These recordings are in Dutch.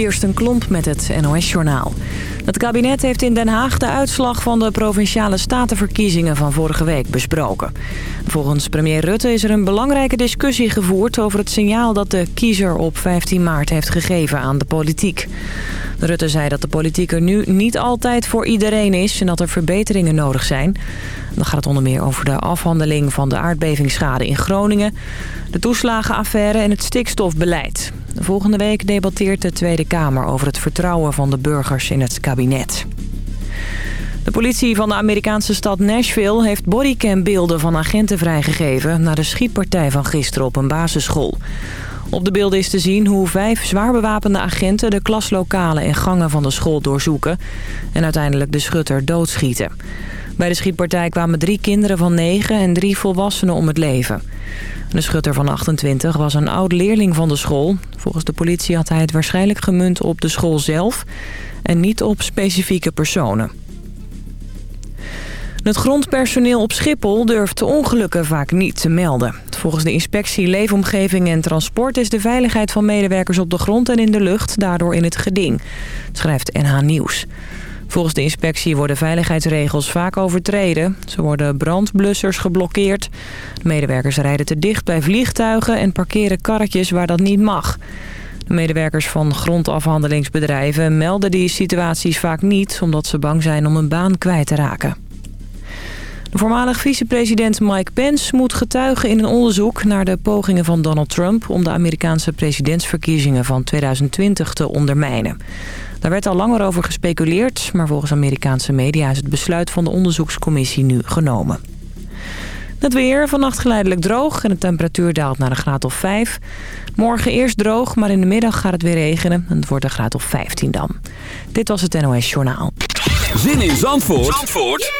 Kirsten Klomp met het NOS-journaal. Het kabinet heeft in Den Haag de uitslag van de Provinciale Statenverkiezingen van vorige week besproken. Volgens premier Rutte is er een belangrijke discussie gevoerd over het signaal dat de kiezer op 15 maart heeft gegeven aan de politiek. Rutte zei dat de politiek er nu niet altijd voor iedereen is en dat er verbeteringen nodig zijn. Dan gaat het onder meer over de afhandeling van de aardbevingsschade in Groningen, de toeslagenaffaire en het stikstofbeleid. Volgende week debatteert de Tweede Kamer over het vertrouwen van de burgers in het kabinet. De politie van de Amerikaanse stad Nashville heeft bodycambeelden van agenten vrijgegeven... na de schietpartij van gisteren op een basisschool. Op de beelden is te zien hoe vijf zwaar bewapende agenten de klaslokalen en gangen van de school doorzoeken... en uiteindelijk de schutter doodschieten. Bij de schietpartij kwamen drie kinderen van negen en drie volwassenen om het leven. De schutter van 28 was een oud-leerling van de school. Volgens de politie had hij het waarschijnlijk gemunt op de school zelf... en niet op specifieke personen. Het grondpersoneel op Schiphol durft de ongelukken vaak niet te melden. Volgens de inspectie Leefomgeving en Transport is de veiligheid van medewerkers op de grond en in de lucht daardoor in het geding, schrijft NH Nieuws. Volgens de inspectie worden veiligheidsregels vaak overtreden. Zo worden brandblussers geblokkeerd. De medewerkers rijden te dicht bij vliegtuigen en parkeren karretjes waar dat niet mag. De medewerkers van grondafhandelingsbedrijven melden die situaties vaak niet... omdat ze bang zijn om een baan kwijt te raken. De voormalig vicepresident Mike Pence moet getuigen in een onderzoek naar de pogingen van Donald Trump om de Amerikaanse presidentsverkiezingen van 2020 te ondermijnen. Daar werd al langer over gespeculeerd, maar volgens Amerikaanse media is het besluit van de onderzoekscommissie nu genomen. Het weer, vannacht geleidelijk droog en de temperatuur daalt naar een graad of 5. Morgen eerst droog, maar in de middag gaat het weer regenen en het wordt een graad of 15 dan. Dit was het NOS Journaal. Zin in Zandvoort, Zandvoort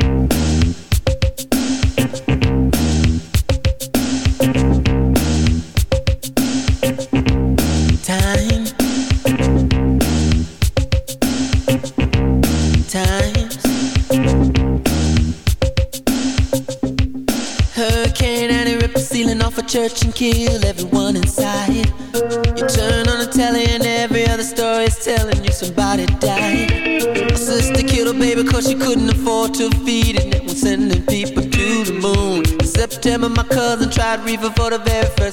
September, my cousin tried reefer for the very first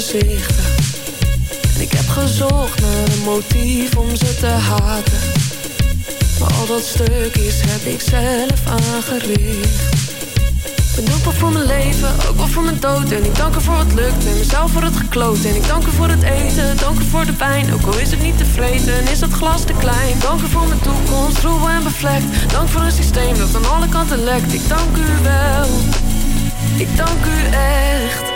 En ik heb gezocht naar een motief om ze te haten. Maar al dat stuk is heb ik zelf aangericht. Ben dankbaar voor mijn leven, ook wel voor mijn dood. En ik dank er voor wat lukt en mezelf voor het gekloot. En ik dank er voor het eten, dank er voor de pijn. Ook al is het niet te vreten en is dat glas te klein. Dank er voor mijn toekomst, troebel en bevlekt. Dank voor een systeem dat aan alle kanten lekt. Ik dank u wel, ik dank u echt.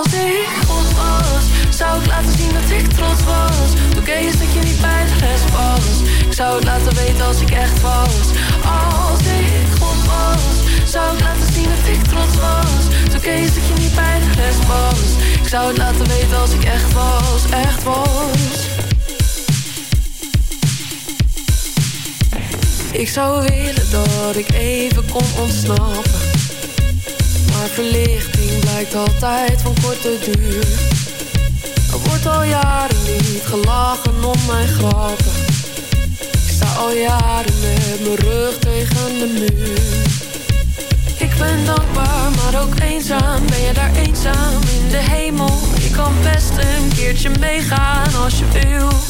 Als ik God was, zou ik laten zien dat ik trots was. Toen kees dat je niet bij de was. Ik zou het laten weten als ik echt was. Als ik God was zou ik laten zien dat ik trots was Toen oké dat je niet bij was Ik zou het laten weten als ik echt was, echt was Ik zou willen dat ik even kon ontsnappen Maar verlichting blijkt altijd van korte duur. Er wordt al jaren niet gelachen om mijn grappen. Ik sta al jaren met mijn rug tegen de muur. Ben dankbaar, maar ook eenzaam. Ben je daar eenzaam in de hemel? Ik kan best een keertje meegaan als je wil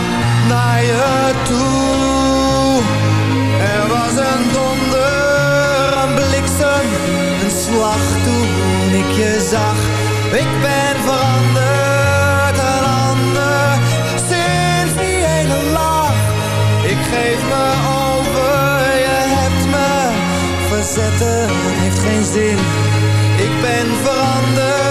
naar je toe. Er was een donder, een bliksem, een slag toen ik je zag. Ik ben veranderd, een ander Sinds lach. Ik geef me zetten heeft geen zin. Ik ben veranderd,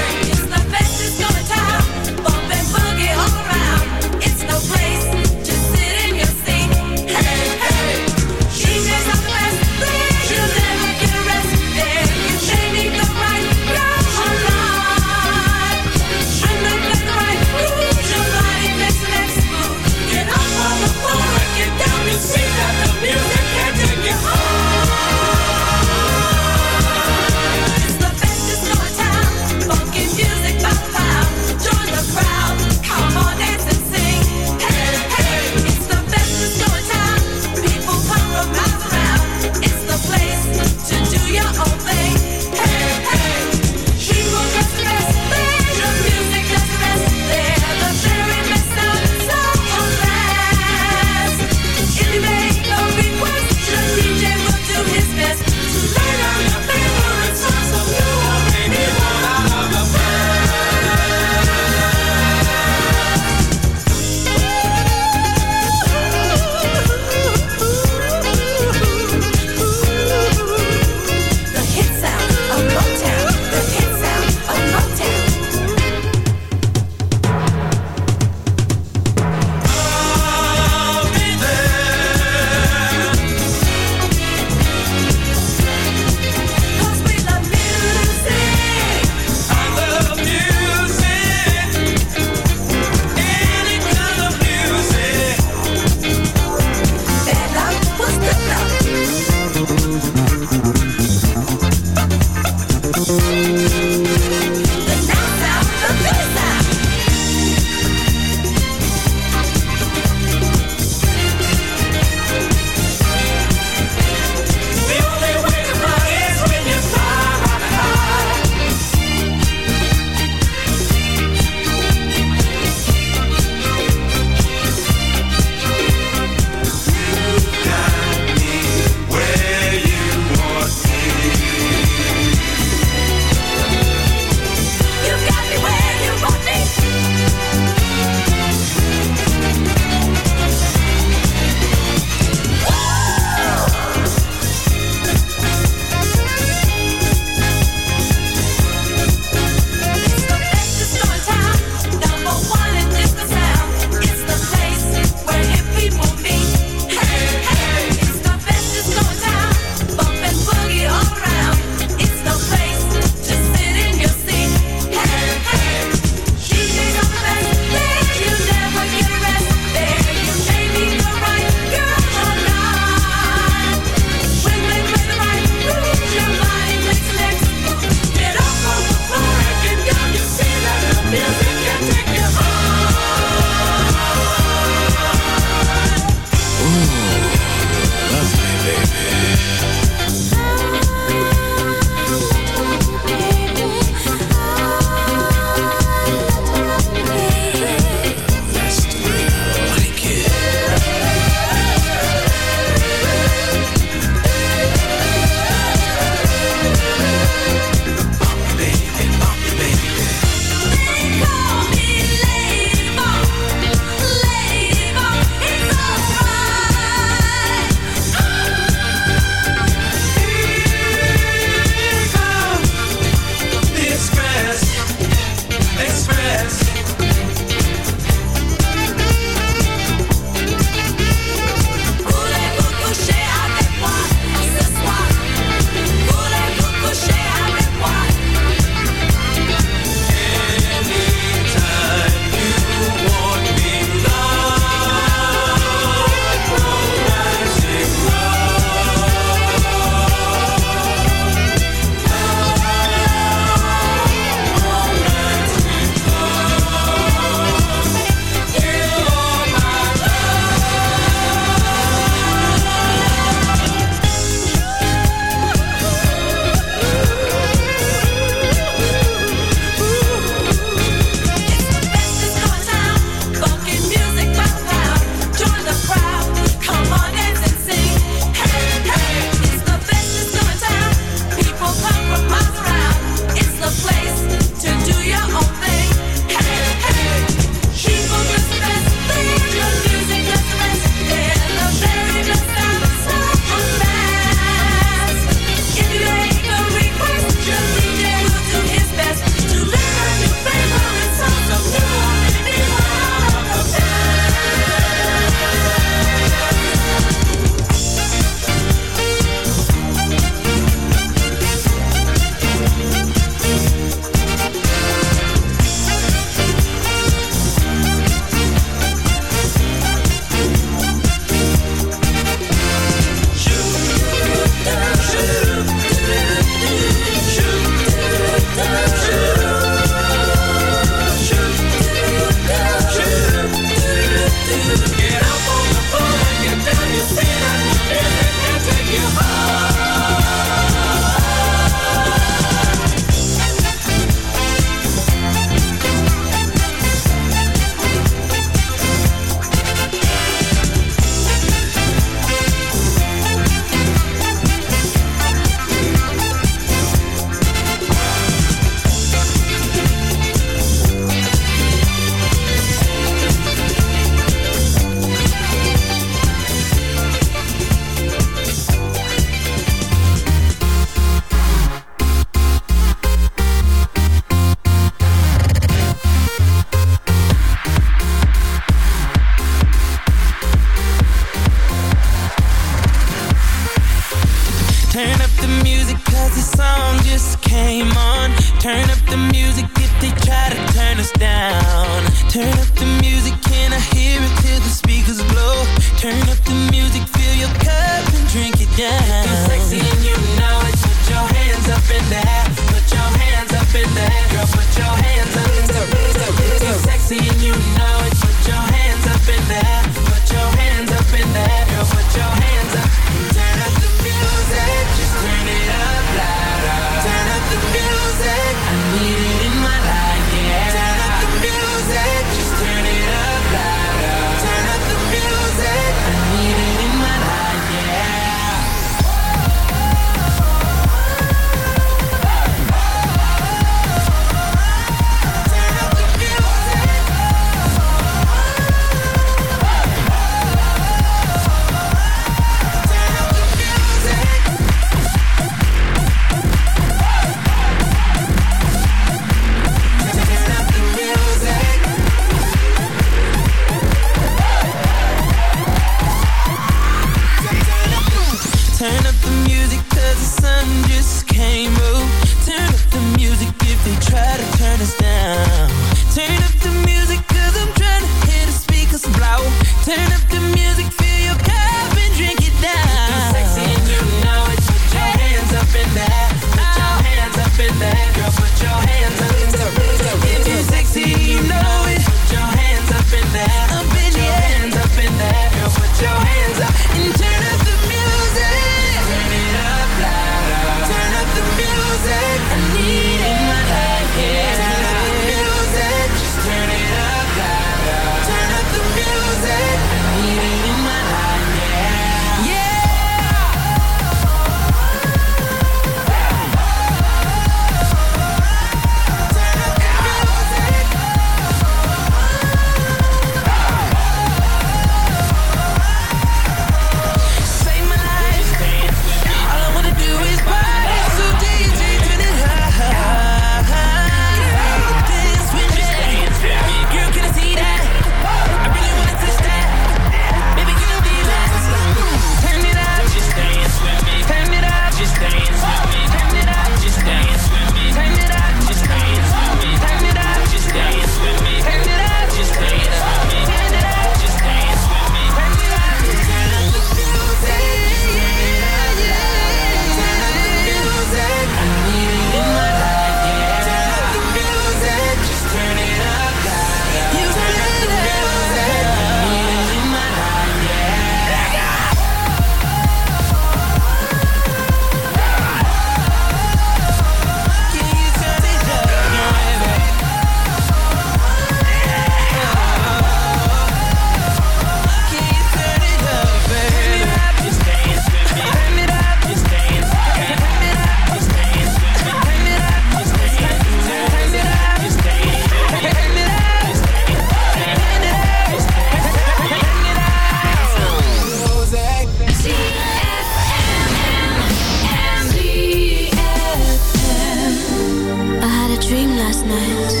nice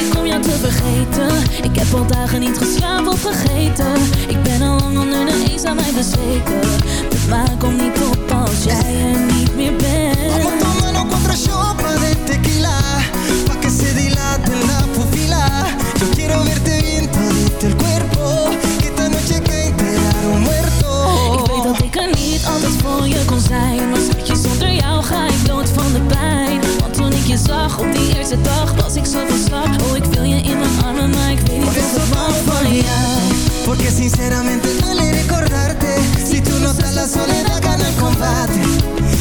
Om te vergeten. Ik heb al dagen niet geslapen of vergeten. Ik ben al lang onder de eens aan mij bezweken. De maan komt niet op als jij er niet meer bent. Vamos tomando cuatro shots de tequila. Pa' que se dilate la pupila Yo quiero verte bien todito el cuerpo. Que esta noche que enterar un muerto. Ik weet dat ik er niet altijd voor je kon zijn. Maar schatje, zonder jou ga ik dood van de pijn je zag op die eerste dag Was ik zo van Oh, ik wil je in mijn armen Maar ik weet niet eso ik pa' van jou. Porque sinceramente duele recordarte. Si tú no estás la soledad gana el combate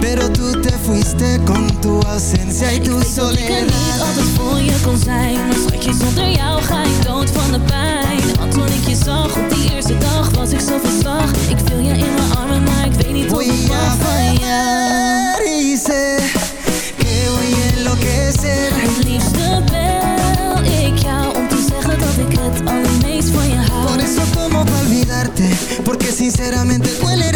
Pero tú te fuiste con tu ausencia y Ik tu weet dat ik er niet soledad. altijd voor je kon zijn Maar schatje, zonder jou ga ik dood van de pijn. Want toen ik je zag op die eerste dag was ik zo van slag Ik viel je in mijn armen, maar ik weet niet ik Voy a mag van jou sé Que voy a enloquecer. Het liefste bel ik jou om te zeggen dat ik het allermeest van je Por hou eso tomo pa' olvidarte? Porque sinceramente duele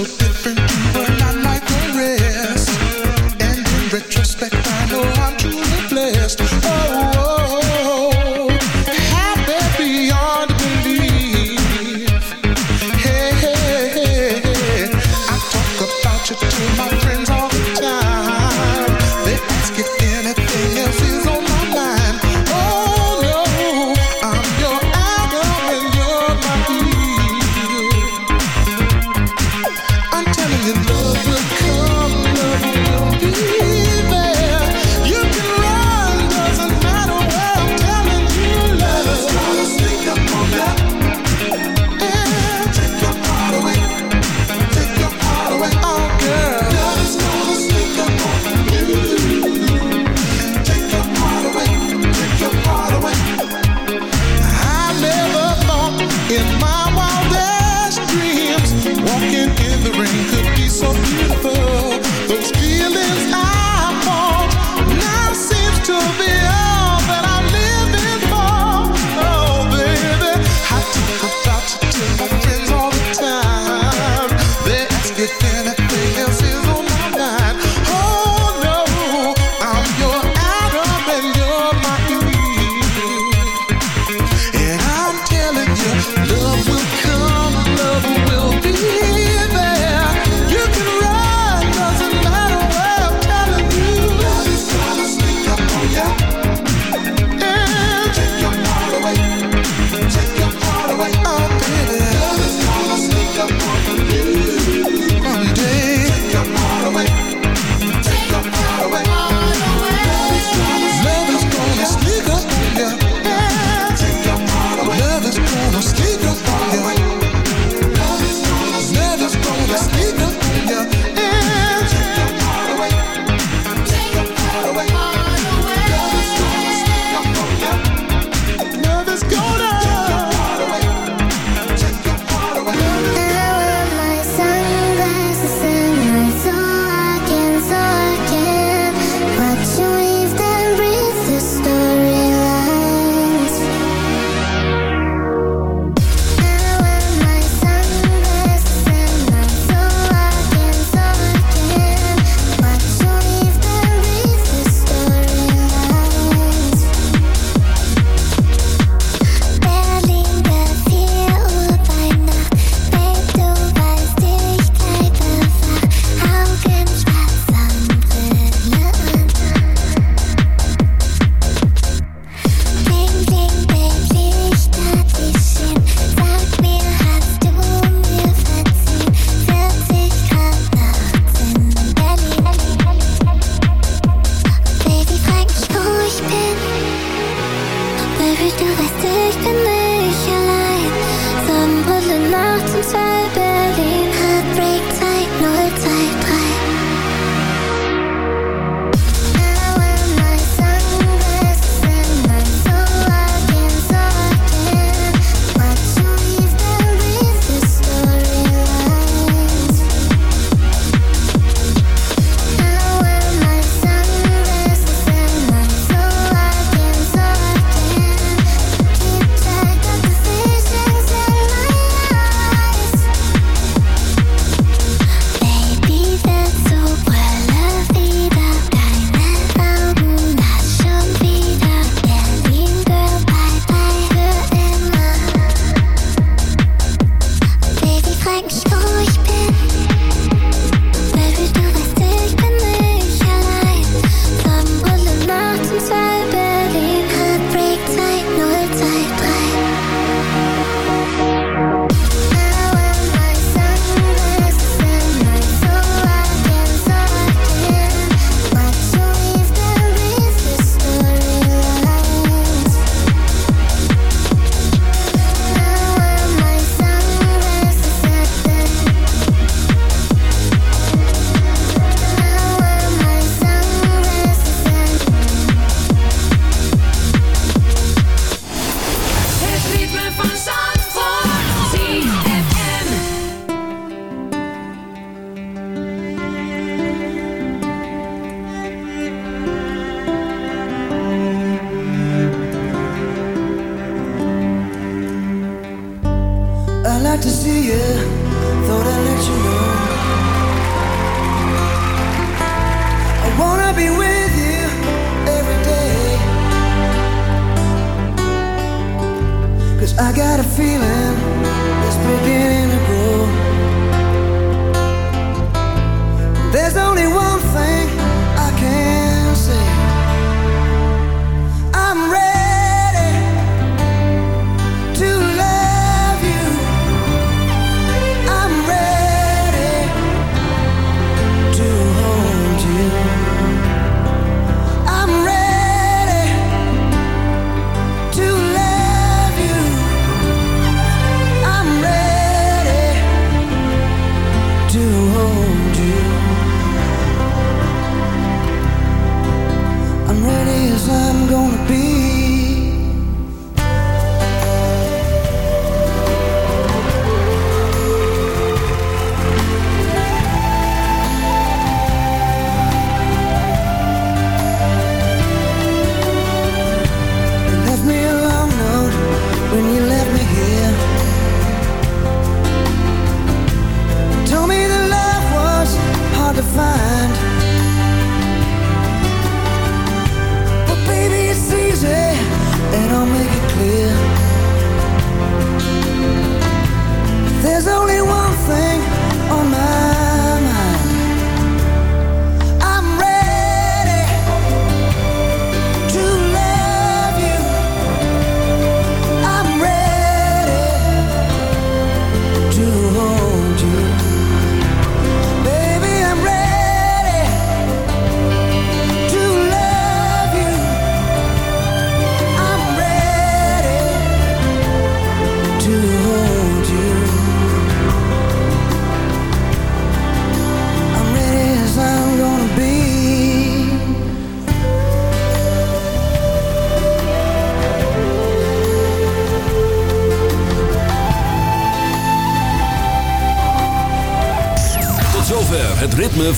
Oh,